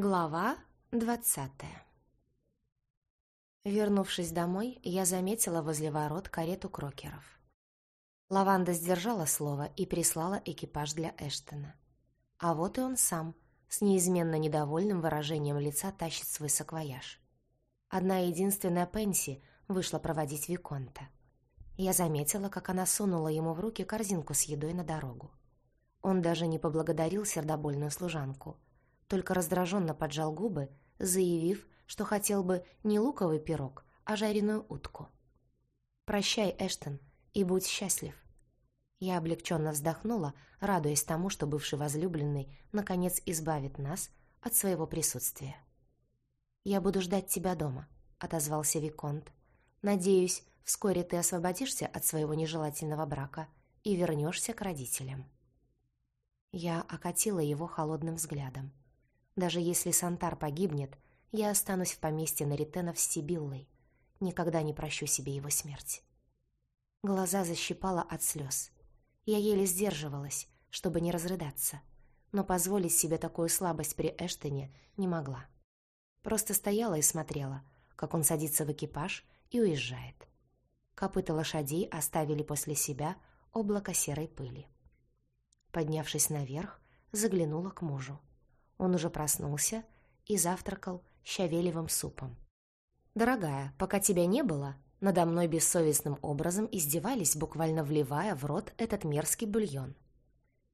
Глава двадцатая Вернувшись домой, я заметила возле ворот карету крокеров. Лаванда сдержала слово и прислала экипаж для Эштона. А вот и он сам, с неизменно недовольным выражением лица тащит свой саквояж. Одна единственная Пенси вышла проводить Виконта. Я заметила, как она сунула ему в руки корзинку с едой на дорогу. Он даже не поблагодарил сердобольную служанку, только раздраженно поджал губы, заявив, что хотел бы не луковый пирог, а жареную утку. «Прощай, Эштон, и будь счастлив». Я облегченно вздохнула, радуясь тому, что бывший возлюбленный наконец избавит нас от своего присутствия. «Я буду ждать тебя дома», — отозвался Виконт. «Надеюсь, вскоре ты освободишься от своего нежелательного брака и вернешься к родителям». Я окатила его холодным взглядом. Даже если Сантар погибнет, я останусь в поместье Наритенов с Сибиллой. Никогда не прощу себе его смерть. Глаза защипала от слез. Я еле сдерживалась, чтобы не разрыдаться, но позволить себе такую слабость при Эштоне не могла. Просто стояла и смотрела, как он садится в экипаж и уезжает. Копыта лошадей оставили после себя облако серой пыли. Поднявшись наверх, заглянула к мужу. Он уже проснулся и завтракал щавелевым супом. «Дорогая, пока тебя не было, надо мной бессовестным образом издевались, буквально вливая в рот этот мерзкий бульон.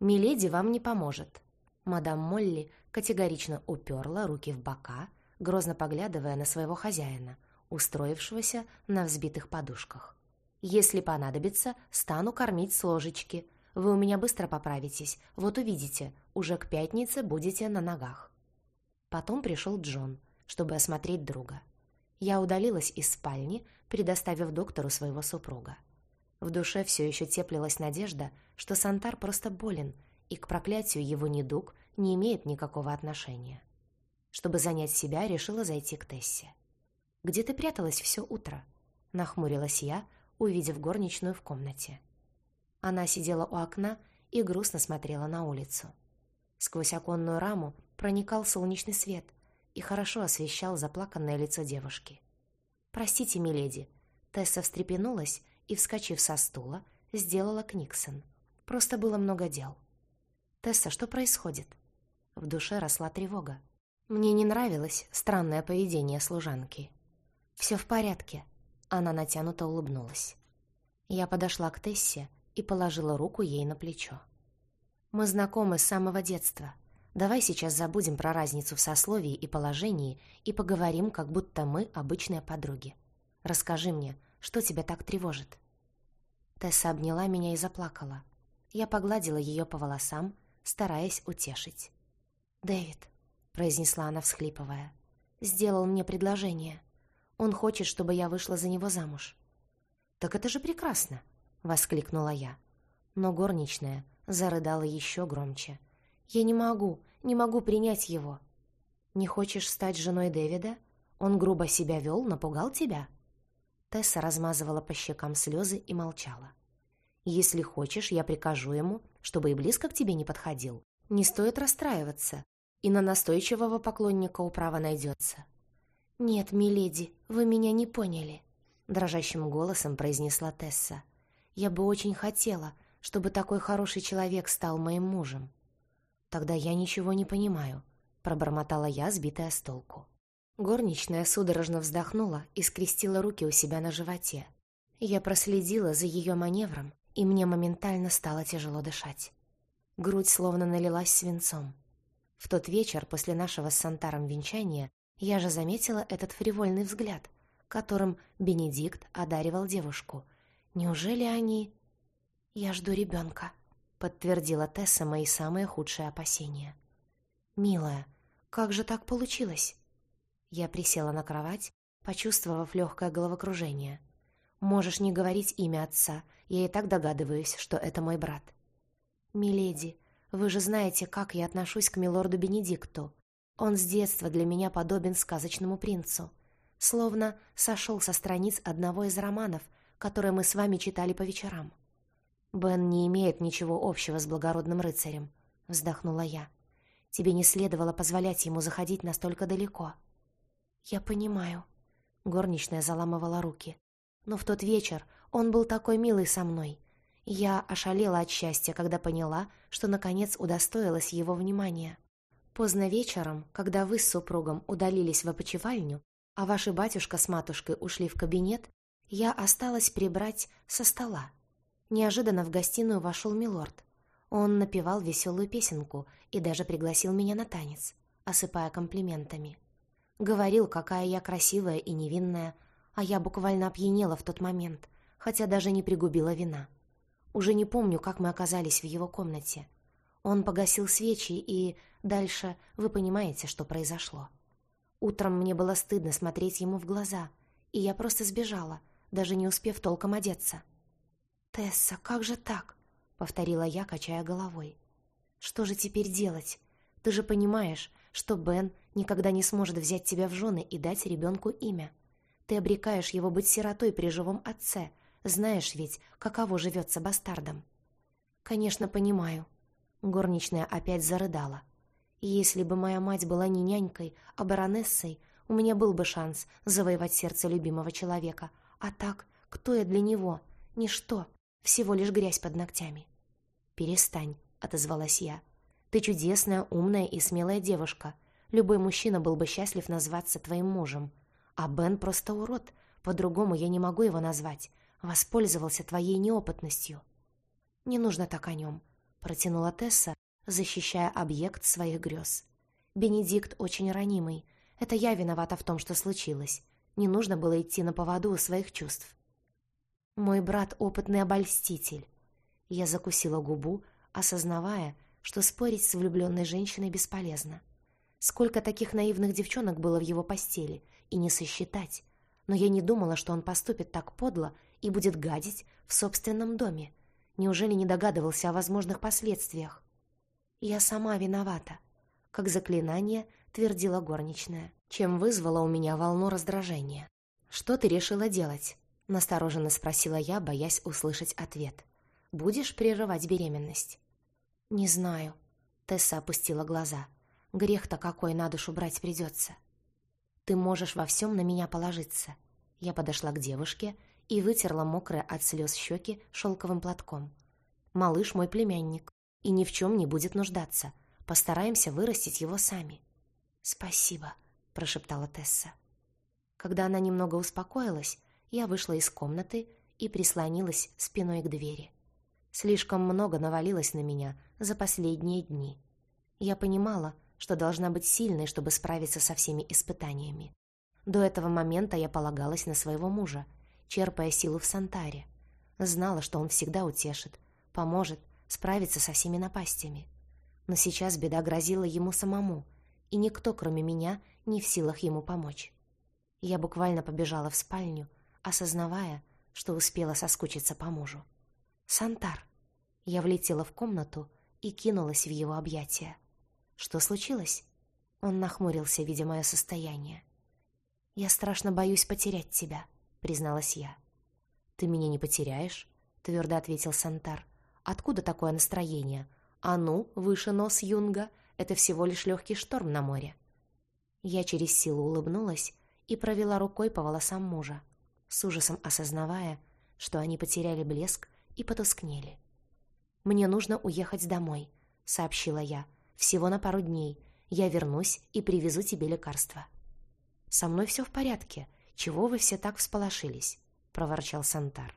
«Миледи вам не поможет». Мадам Молли категорично уперла руки в бока, грозно поглядывая на своего хозяина, устроившегося на взбитых подушках. «Если понадобится, стану кормить с ложечки. Вы у меня быстро поправитесь, вот увидите, уже к пятнице будете на ногах». Потом пришел Джон, чтобы осмотреть друга. Я удалилась из спальни, предоставив доктору своего супруга. В душе все еще теплилась надежда, что Сантар просто болен, и к проклятию его недуг не имеет никакого отношения. Чтобы занять себя, решила зайти к Тессе. «Где ты пряталась все утро?» — нахмурилась я, увидев горничную в комнате. Она сидела у окна и грустно смотрела на улицу. Сквозь оконную раму проникал солнечный свет и хорошо освещал заплаканное лицо девушки. «Простите, миледи». Тесса встрепенулась и, вскочив со стула, сделала Книксон. Просто было много дел. «Тесса, что происходит?» В душе росла тревога. Мне не нравилось странное поведение служанки. «Все в порядке», — она натянуто улыбнулась. Я подошла к Тессе и положила руку ей на плечо. «Мы знакомы с самого детства. Давай сейчас забудем про разницу в сословии и положении и поговорим, как будто мы обычные подруги. Расскажи мне, что тебя так тревожит?» Тесса обняла меня и заплакала. Я погладила ее по волосам, стараясь утешить. «Дэвид», — произнесла она, всхлипывая, — «сделал мне предложение. Он хочет, чтобы я вышла за него замуж». «Так это же прекрасно!» — воскликнула я. Но горничная зарыдала еще громче. «Я не могу, не могу принять его». «Не хочешь стать женой Дэвида? Он грубо себя вел, напугал тебя?» Тесса размазывала по щекам слезы и молчала. «Если хочешь, я прикажу ему, чтобы и близко к тебе не подходил. Не стоит расстраиваться, и на настойчивого поклонника управа найдется». «Нет, миледи, вы меня не поняли», — дрожащим голосом произнесла Тесса. «Я бы очень хотела, чтобы такой хороший человек стал моим мужем. «Тогда я ничего не понимаю», — пробормотала я, сбитая с толку. Горничная судорожно вздохнула и скрестила руки у себя на животе. Я проследила за ее маневром, и мне моментально стало тяжело дышать. Грудь словно налилась свинцом. В тот вечер после нашего с Сантаром венчания я же заметила этот фривольный взгляд, которым Бенедикт одаривал девушку. Неужели они... Я жду ребенка подтвердила Тесса мои самые худшие опасения. «Милая, как же так получилось?» Я присела на кровать, почувствовав легкое головокружение. «Можешь не говорить имя отца, я и так догадываюсь, что это мой брат». «Миледи, вы же знаете, как я отношусь к милорду Бенедикту. Он с детства для меня подобен сказочному принцу. Словно сошел со страниц одного из романов, которые мы с вами читали по вечерам. «Бен не имеет ничего общего с благородным рыцарем», — вздохнула я. Тебе не следовало позволять ему заходить настолько далеко». «Я понимаю». Горничная заламывала руки. «Но в тот вечер он был такой милый со мной. Я ошалела от счастья, когда поняла, что наконец удостоилась его внимания. Поздно вечером, когда вы с супругом удалились в опочивальню, а ваши батюшка с матушкой ушли в кабинет, я осталась прибрать со стола. Неожиданно в гостиную вошел милорд. Он напевал веселую песенку и даже пригласил меня на танец, осыпая комплиментами. Говорил, какая я красивая и невинная, а я буквально опьянела в тот момент, хотя даже не пригубила вина. Уже не помню, как мы оказались в его комнате. Он погасил свечи, и дальше вы понимаете, что произошло. Утром мне было стыдно смотреть ему в глаза, и я просто сбежала, даже не успев толком одеться. «Тесса, как же так?» — повторила я, качая головой. «Что же теперь делать? Ты же понимаешь, что Бен никогда не сможет взять тебя в жены и дать ребенку имя. Ты обрекаешь его быть сиротой при живом отце. Знаешь ведь, каково живется бастардом». «Конечно, понимаю». Горничная опять зарыдала. «Если бы моя мать была не нянькой, а баронессой, у меня был бы шанс завоевать сердце любимого человека. А так, кто я для него? Ничто. Всего лишь грязь под ногтями. «Перестань», — отозвалась я. «Ты чудесная, умная и смелая девушка. Любой мужчина был бы счастлив назваться твоим мужем. А Бен просто урод. По-другому я не могу его назвать. Воспользовался твоей неопытностью». «Не нужно так о нем», — протянула Тесса, защищая объект своих грез. «Бенедикт очень ранимый. Это я виновата в том, что случилось. Не нужно было идти на поводу у своих чувств. Мой брат — опытный обольститель. Я закусила губу, осознавая, что спорить с влюбленной женщиной бесполезно. Сколько таких наивных девчонок было в его постели, и не сосчитать. Но я не думала, что он поступит так подло и будет гадить в собственном доме. Неужели не догадывался о возможных последствиях? Я сама виновата, как заклинание твердила горничная, чем вызвала у меня волну раздражения. «Что ты решила делать?» Настороженно спросила я, боясь услышать ответ. «Будешь прерывать беременность?» «Не знаю». Тесса опустила глаза. «Грех-то какой на душу брать придется». «Ты можешь во всем на меня положиться». Я подошла к девушке и вытерла мокрые от слез щеки шелковым платком. «Малыш мой племянник и ни в чем не будет нуждаться. Постараемся вырастить его сами». «Спасибо», — прошептала Тесса. Когда она немного успокоилась, я вышла из комнаты и прислонилась спиной к двери. Слишком много навалилось на меня за последние дни. Я понимала, что должна быть сильной, чтобы справиться со всеми испытаниями. До этого момента я полагалась на своего мужа, черпая силу в Сантаре. Знала, что он всегда утешит, поможет справиться со всеми напастями. Но сейчас беда грозила ему самому, и никто, кроме меня, не в силах ему помочь. Я буквально побежала в спальню, осознавая, что успела соскучиться по мужу. «Сантар!» Я влетела в комнату и кинулась в его объятия. «Что случилось?» Он нахмурился, видя мое состояние. «Я страшно боюсь потерять тебя», — призналась я. «Ты меня не потеряешь?» — твердо ответил Сантар. «Откуда такое настроение? А ну, выше нос Юнга, это всего лишь легкий шторм на море». Я через силу улыбнулась и провела рукой по волосам мужа с ужасом осознавая, что они потеряли блеск и потускнели. «Мне нужно уехать домой», — сообщила я. «Всего на пару дней. Я вернусь и привезу тебе лекарства». «Со мной все в порядке. Чего вы все так всполошились?» — проворчал Сантар.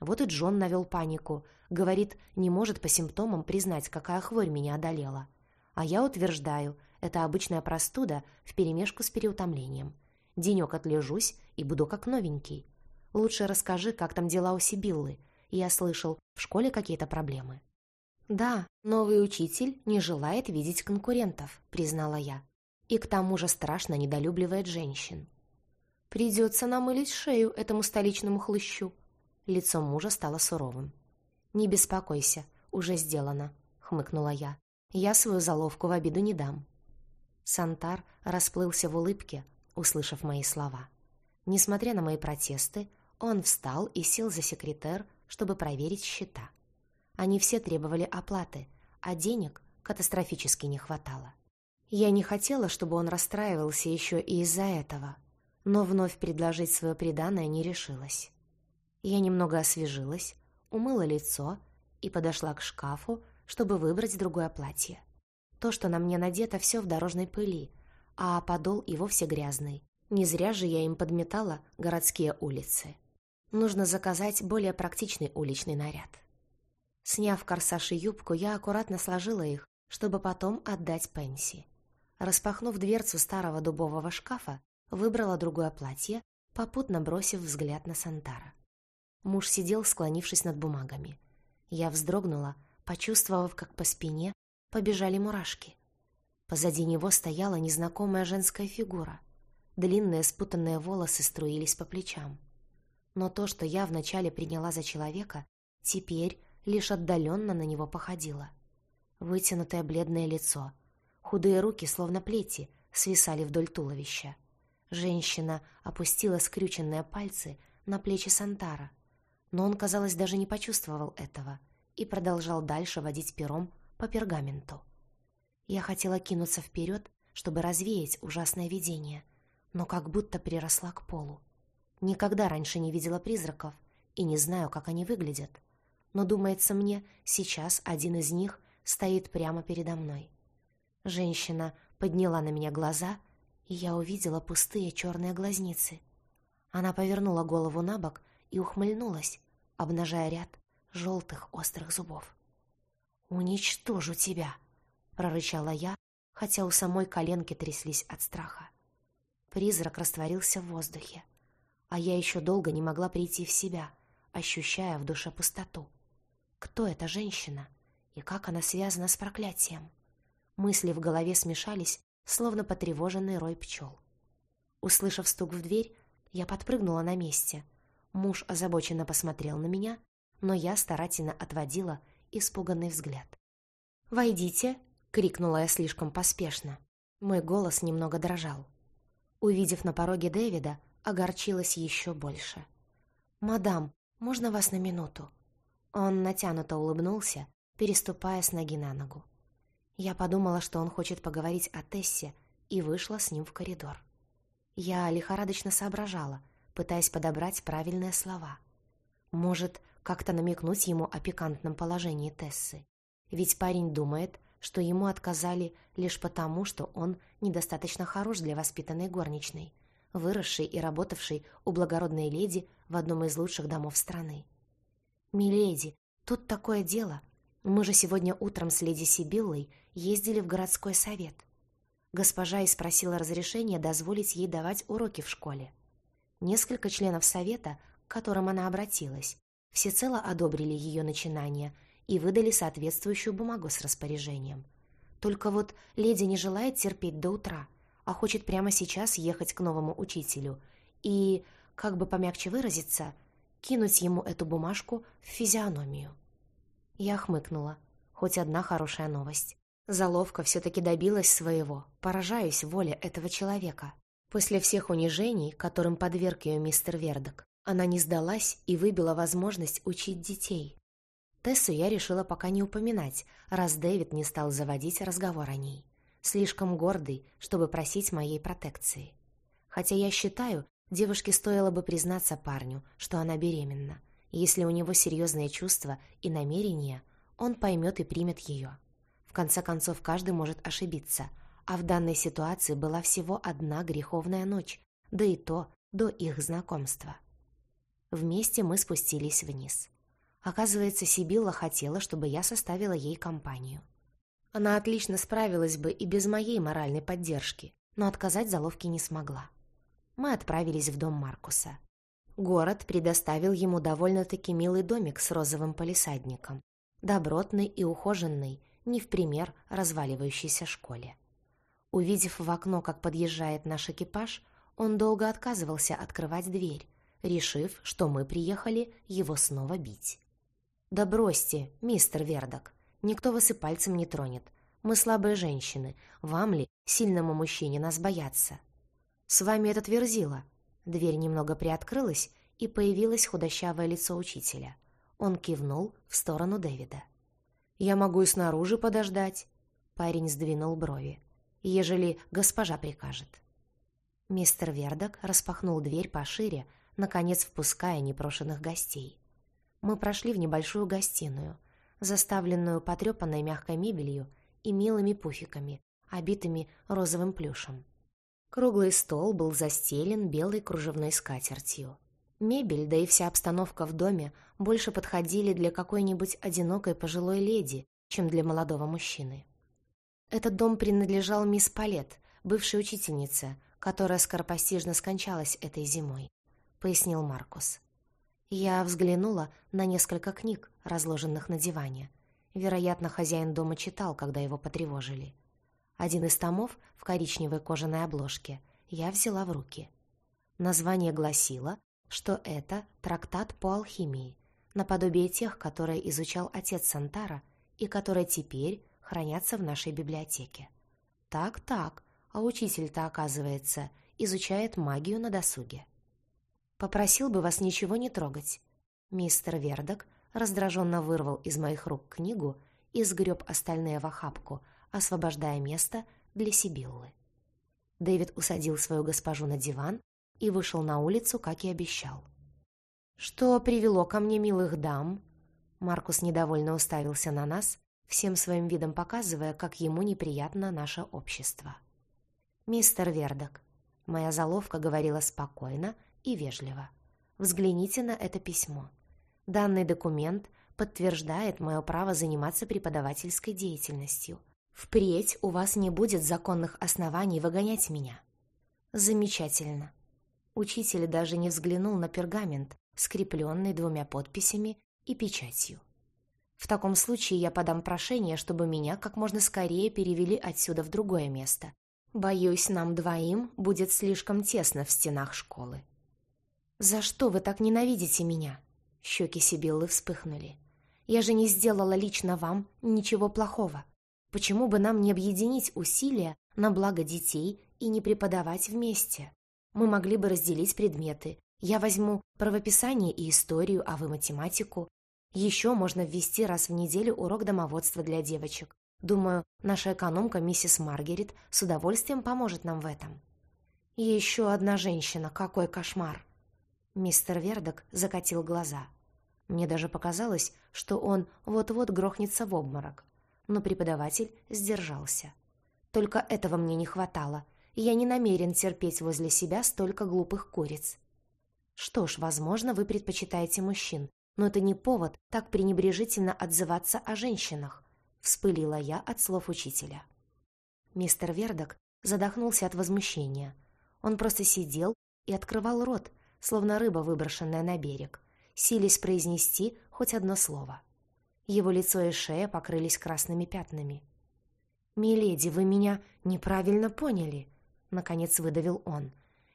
Вот и Джон навел панику. Говорит, не может по симптомам признать, какая хворь меня одолела. А я утверждаю, это обычная простуда вперемешку с переутомлением. Денек отлежусь и буду как новенький. Лучше расскажи, как там дела у Сибиллы. Я слышал, в школе какие-то проблемы. Да, новый учитель не желает видеть конкурентов, признала я. И к тому же страшно недолюбливает женщин. Придется намылить шею этому столичному хлыщу. Лицо мужа стало суровым. «Не беспокойся, уже сделано», — хмыкнула я. «Я свою заловку в обиду не дам». Сантар расплылся в улыбке, услышав мои слова. Несмотря на мои протесты, он встал и сел за секретер, чтобы проверить счета. Они все требовали оплаты, а денег катастрофически не хватало. Я не хотела, чтобы он расстраивался еще и из-за этого, но вновь предложить свое преданное не решилась. Я немного освежилась, умыла лицо и подошла к шкафу, чтобы выбрать другое платье. То, что на мне надето, все в дорожной пыли, а подол и вовсе грязный. Не зря же я им подметала городские улицы. Нужно заказать более практичный уличный наряд. Сняв корсаж и юбку, я аккуратно сложила их, чтобы потом отдать Пенси. Распахнув дверцу старого дубового шкафа, выбрала другое платье, попутно бросив взгляд на Сантара. Муж сидел, склонившись над бумагами. Я вздрогнула, почувствовав, как по спине побежали мурашки. Позади него стояла незнакомая женская фигура. Длинные спутанные волосы струились по плечам. Но то, что я вначале приняла за человека, теперь лишь отдаленно на него походило. Вытянутое бледное лицо, худые руки, словно плети, свисали вдоль туловища. Женщина опустила скрюченные пальцы на плечи Сантара, но он, казалось, даже не почувствовал этого и продолжал дальше водить пером по пергаменту. Я хотела кинуться вперед, чтобы развеять ужасное видение, но как будто приросла к полу. Никогда раньше не видела призраков и не знаю, как они выглядят но, думается мне, сейчас один из них стоит прямо передо мной. Женщина подняла на меня глаза, и я увидела пустые черные глазницы. Она повернула голову на бок и ухмыльнулась, обнажая ряд желтых острых зубов. «Уничтожу тебя!» — прорычала я, хотя у самой коленки тряслись от страха. Призрак растворился в воздухе, а я еще долго не могла прийти в себя, ощущая в душе пустоту. Кто эта женщина? И как она связана с проклятием? Мысли в голове смешались, словно потревоженный рой пчел. Услышав стук в дверь, я подпрыгнула на месте. Муж озабоченно посмотрел на меня, но я старательно отводила испуганный взгляд. «Войдите!» — крикнула я слишком поспешно. Мой голос немного дрожал. Увидев на пороге Дэвида, огорчилась еще больше. «Мадам, можно вас на минуту?» Он натянуто улыбнулся, переступая с ноги на ногу. Я подумала, что он хочет поговорить о Тессе, и вышла с ним в коридор. Я лихорадочно соображала, пытаясь подобрать правильные слова. Может, как-то намекнуть ему о пикантном положении Тессы. Ведь парень думает, что ему отказали лишь потому, что он недостаточно хорош для воспитанной горничной, выросшей и работавшей у благородной леди в одном из лучших домов страны. «Миледи, тут такое дело. Мы же сегодня утром с леди Сибиллой ездили в городской совет. Госпожа и спросила разрешения дозволить ей давать уроки в школе. Несколько членов совета, к которым она обратилась, всецело одобрили ее начинание и выдали соответствующую бумагу с распоряжением. Только вот леди не желает терпеть до утра, а хочет прямо сейчас ехать к новому учителю и, как бы помягче выразиться, кинуть ему эту бумажку в физиономию. Я хмыкнула. Хоть одна хорошая новость. Заловка все-таки добилась своего, поражаюсь воле этого человека. После всех унижений, которым подверг ее мистер Вердок, она не сдалась и выбила возможность учить детей. Тессу я решила пока не упоминать, раз Дэвид не стал заводить разговор о ней. Слишком гордый, чтобы просить моей протекции. Хотя я считаю, Девушке стоило бы признаться парню, что она беременна. Если у него серьезные чувства и намерения, он поймет и примет ее. В конце концов, каждый может ошибиться, а в данной ситуации была всего одна греховная ночь, да и то до их знакомства. Вместе мы спустились вниз. Оказывается, Сибилла хотела, чтобы я составила ей компанию. Она отлично справилась бы и без моей моральной поддержки, но отказать заловке не смогла мы отправились в дом Маркуса. Город предоставил ему довольно-таки милый домик с розовым палисадником, добротный и ухоженный, не в пример разваливающейся школе. Увидев в окно, как подъезжает наш экипаж, он долго отказывался открывать дверь, решив, что мы приехали его снова бить. «Да бросьте, мистер Вердок, никто вас и пальцем не тронет. Мы слабые женщины, вам ли, сильному мужчине, нас бояться?» «С вами этот Верзила». Дверь немного приоткрылась, и появилось худощавое лицо учителя. Он кивнул в сторону Дэвида. «Я могу и снаружи подождать». Парень сдвинул брови. ежели госпожа прикажет». Мистер Вердок распахнул дверь пошире, наконец впуская непрошенных гостей. Мы прошли в небольшую гостиную, заставленную потрепанной мягкой мебелью и милыми пуфиками, обитыми розовым плюшем. Круглый стол был застелен белой кружевной скатертью. Мебель, да и вся обстановка в доме больше подходили для какой-нибудь одинокой пожилой леди, чем для молодого мужчины. Этот дом принадлежал мисс Палет, бывшей учительнице, которая скоропостижно скончалась этой зимой, пояснил Маркус. Я взглянула на несколько книг, разложенных на диване. Вероятно, хозяин дома читал, когда его потревожили. Один из томов в коричневой кожаной обложке я взяла в руки. Название гласило, что это трактат по алхимии, наподобие тех, которые изучал отец Сантара и которые теперь хранятся в нашей библиотеке. Так-так, а учитель-то, оказывается, изучает магию на досуге. Попросил бы вас ничего не трогать. Мистер Вердок раздраженно вырвал из моих рук книгу и сгреб остальные в охапку, освобождая место для Сибиллы. Дэвид усадил свою госпожу на диван и вышел на улицу, как и обещал. «Что привело ко мне милых дам?» Маркус недовольно уставился на нас, всем своим видом показывая, как ему неприятно наше общество. «Мистер Вердок», моя заловка говорила спокойно и вежливо. Взгляните на это письмо. Данный документ подтверждает мое право заниматься преподавательской деятельностью. Впредь у вас не будет законных оснований выгонять меня. Замечательно. Учитель даже не взглянул на пергамент, скрепленный двумя подписями и печатью. В таком случае я подам прошение, чтобы меня как можно скорее перевели отсюда в другое место. Боюсь, нам двоим будет слишком тесно в стенах школы. «За что вы так ненавидите меня?» Щеки Сибиллы вспыхнули. «Я же не сделала лично вам ничего плохого. Почему бы нам не объединить усилия на благо детей и не преподавать вместе? Мы могли бы разделить предметы. Я возьму правописание и историю, а вы математику. Еще можно ввести раз в неделю урок домоводства для девочек. Думаю, наша экономка миссис Маргарет с удовольствием поможет нам в этом. еще одна женщина, какой кошмар! Мистер Вердок закатил глаза. Мне даже показалось, что он вот-вот грохнется в обморок. Но преподаватель сдержался. Только этого мне не хватало. Я не намерен терпеть возле себя столько глупых куриц. Что ж, возможно, вы предпочитаете мужчин, но это не повод так пренебрежительно отзываться о женщинах, вспылила я от слов учителя. Мистер Вердок задохнулся от возмущения. Он просто сидел и открывал рот, словно рыба, выброшенная на берег, сились произнести хоть одно слово. Его лицо и шея покрылись красными пятнами. «Миледи, вы меня неправильно поняли», — наконец выдавил он.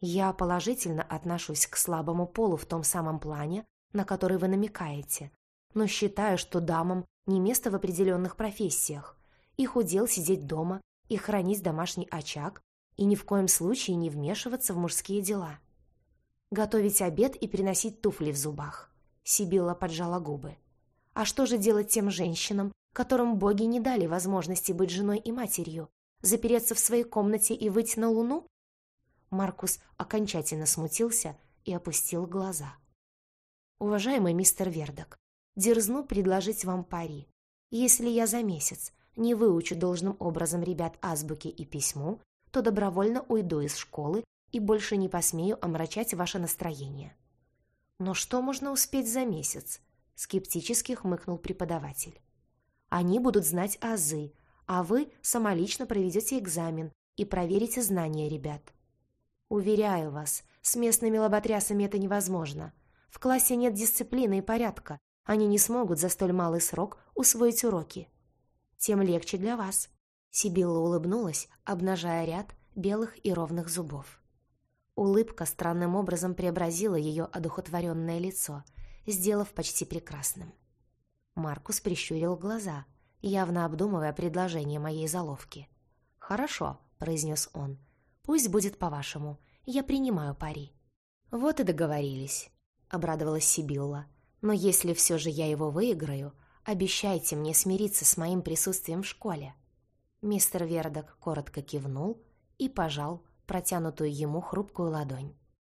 «Я положительно отношусь к слабому полу в том самом плане, на который вы намекаете, но считаю, что дамам не место в определенных профессиях. Их удел сидеть дома и хранить домашний очаг, и ни в коем случае не вмешиваться в мужские дела готовить обед и приносить туфли в зубах. Сибилла поджала губы. А что же делать тем женщинам, которым боги не дали возможности быть женой и матерью, запереться в своей комнате и выйти на луну? Маркус окончательно смутился и опустил глаза. «Уважаемый мистер Вердок, дерзну предложить вам пари. Если я за месяц не выучу должным образом ребят азбуки и письму, то добровольно уйду из школы и больше не посмею омрачать ваше настроение». «Но что можно успеть за месяц?» — скептически хмыкнул преподаватель. «Они будут знать азы, а вы самолично проведете экзамен и проверите знания ребят. Уверяю вас, с местными лоботрясами это невозможно. В классе нет дисциплины и порядка, они не смогут за столь малый срок усвоить уроки. Тем легче для вас». Сибилла улыбнулась, обнажая ряд белых и ровных зубов. Улыбка странным образом преобразила ее одухотворенное лицо, сделав почти прекрасным. Маркус прищурил глаза, явно обдумывая предложение моей заловки. «Хорошо», — произнес он, — «пусть будет по-вашему. Я принимаю пари». «Вот и договорились», — обрадовалась Сибилла. «Но если все же я его выиграю, обещайте мне смириться с моим присутствием в школе». Мистер Вердок коротко кивнул и пожал протянутую ему хрупкую ладонь.